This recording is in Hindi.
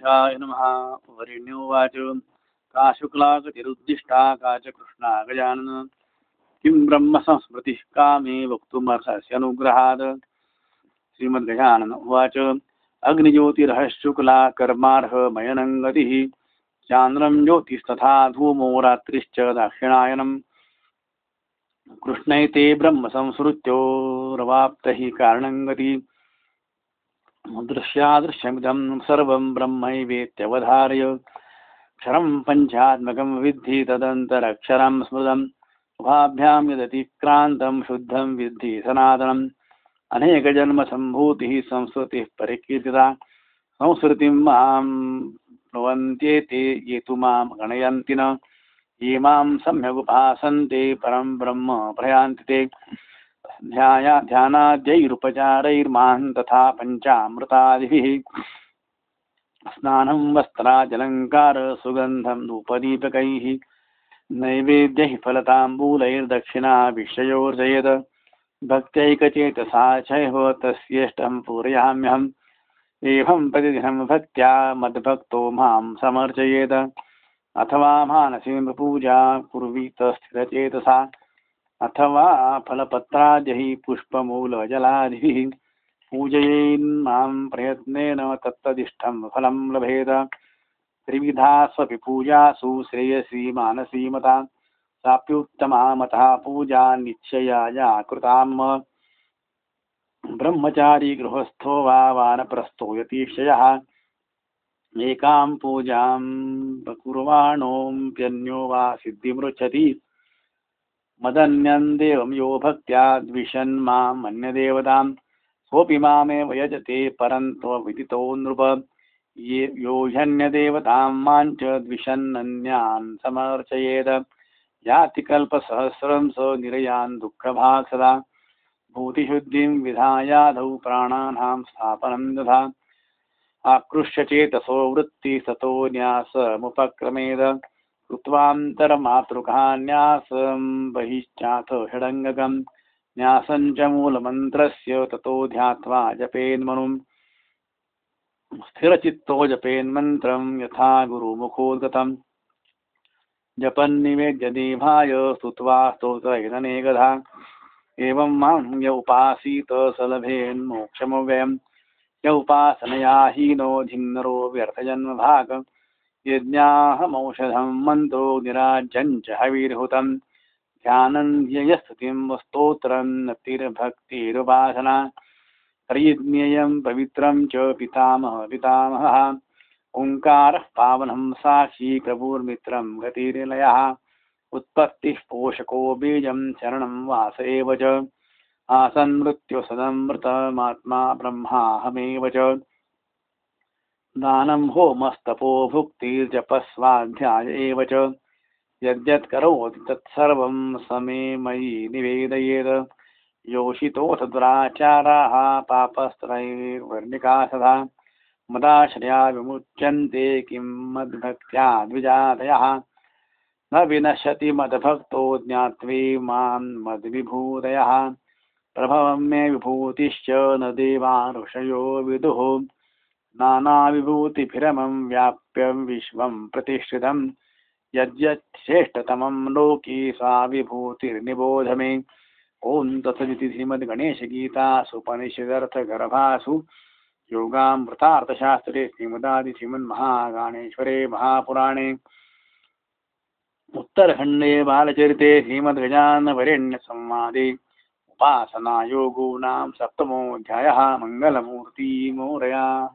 श्रीगुरुभ्याय नमः। वरिण्योवाच का शुक्ला का च कृष्णा गजानन किं ब्रह्मसंस्मृतिः कामे वक्तुमर्हस्यनुग्रहात् श्रीमद्गजानन उवाच। अग्निज्योतिरहशुक्ला कर्मार्हमयनं गतिः। चान्द्रं ज्योतिस्तथा धूमो रात्रिश्च दाक्षिणायनम्। कृष्णैते ब्रह्मसंसृत्योरवाप्तैः कारणं गति। दृश्यादृश्यमिदं सर्वं ब्रह्मैवेत्यवधारय। क्षरं पञ्चात्मकं विद्धि तदन्तरक्षरं स्मृतम् उभाभ्यां यदतिक्रान्तं शुद्धं विद्धि सनातनम्। अनेकजन्मसम्भूतिः संस्कृतिः परिकीर्तिता। संस्कृतिं माँ प्लवन्त्येते ये तु माँ गणयन्ति न। ये माँ सम्यगुपासन्ते परं ब्रह्म प्रयान्ति ते। ध्याया ध्यानाद्यैरुपचारैर्मां तथा पञ्चामृतादिभिः। स्नानं, वस्त्राजलङ्कार, सुगन्धं, धूपदीपकैः, नैवेद्यैः फलताम्बूलैर्दक्षिणाभिषयोर्जयत्। भक्त्यैकचेतसा चैव तस्येष्टं पूरयाम्यहम्। एवं प्रतिदिनं भक्त्या मद्भक्तो माँ समर्चयेत् अथवा मानसीं पूजा कुर्वीत स्थिरचेतसा अथवा फलपत्राद्यैः पुष्पमूलजलादिभिः पूजयेन्मां प्रयत्नेन तत्तदिष्टं फलं लभेत त्रिविधा स्वपि पूजासु श्रेयसी मानसी मता। साप्युत्तमा मतः पूजा निश्चया या कृताम् ब्रह्मचारी गृहस्थो वा वानप्रस्थो यतीशयः एकां पूजां कुर्वाणोऽप्यन्यो वा सिद्धिमृच्छति। मदन्यं देवं यो भक्त्या द्विषन् माम् अन्यदेवतां सोऽपि मामेव यजते परन्तो विदितो नृप। ये यो ह्यन्यदेवतां माँ च द्विषन्नन्यान् समर्चयेत्। याति कल्पसहस्रं स निरयान् दुःखभाक् सदा भूतिशुद्धिं विधायाधौ प्राणानां स्थापनं दधा। आकृष्य चेतसो वृत्ति सतो न्यासमुपक्रमेद। कृत्वान्तरमातृकान्यासं बहिश्चाथ षडङ्गकं न्यासं च मूलमन्त्रस्य ततो ध्यात्वा जपेन्मनुं स्थिरचित्तो जपेन्मन्त्रं यथा गुरुमुखोद्गतं जपन्निवेद्य देभाय स्तुत्वा स्तोत्रैरनेकधा एवं माँ य उपासीत स लभेन्मोक्षमव्ययम् य उपासनया हीनो धिङ्नरो व्यर्थजन्मभाग यज्ञाहमौषधं मन्त्रो निराज्यं च हविर्हुतं। ध्यानं ध्ययस्तुतिं स्तोत्रं नतिर्भक्तिरुपासना। हरिज्ञेयं पवित्रं च पितामह, पितामहः। ओङ्कारः पावनं साक्षी प्रभुर्मित्रं गतिर्लयः उत्पत्तिः पोषको बीजं शरणं वास एव च। आसन्मृत्युसदमृतमात्मा ब्रह्माहमेव च। दानं होमस्तपो भुक्तिर्जपस्वाध्याय एव च। यद्यत् करोति तत्सर्वं समे मयि निवेदयेत् योषितोऽथ दुराचाराः पापस्त्रैर्वर्णिका सदा मदाश्रया विमुच्यन्ते किं मद्भक्त्या द्विजातयः। न विनश्यति मद्भक्तो ज्ञात्वे माँ मद्विभूतयः। प्रभवं मे विभूतिश्च न देवा ऋषयो विदुः। नानाविभूतिभिरमं व्याप्य विश्वं प्रतिष्ठितं यद्यत् श्रेष्ठतमं लोके सा विभूतिर्निबोध मे ॐ तथदिति श्रीमद्गणेशगीतासुपनिषदर्थगर्भासु। योगामृतार्थशास्त्रे श्रीमदादिश्रीमन्महागाणेश्वरे महापुराणे। उत्तरखण्डे बालचरिते श्रीमद्गजानवरेण्यसंवादे। उपासनायोगो नाम सप्तमोऽध्यायः। मङ्गलमूर्ति मोरया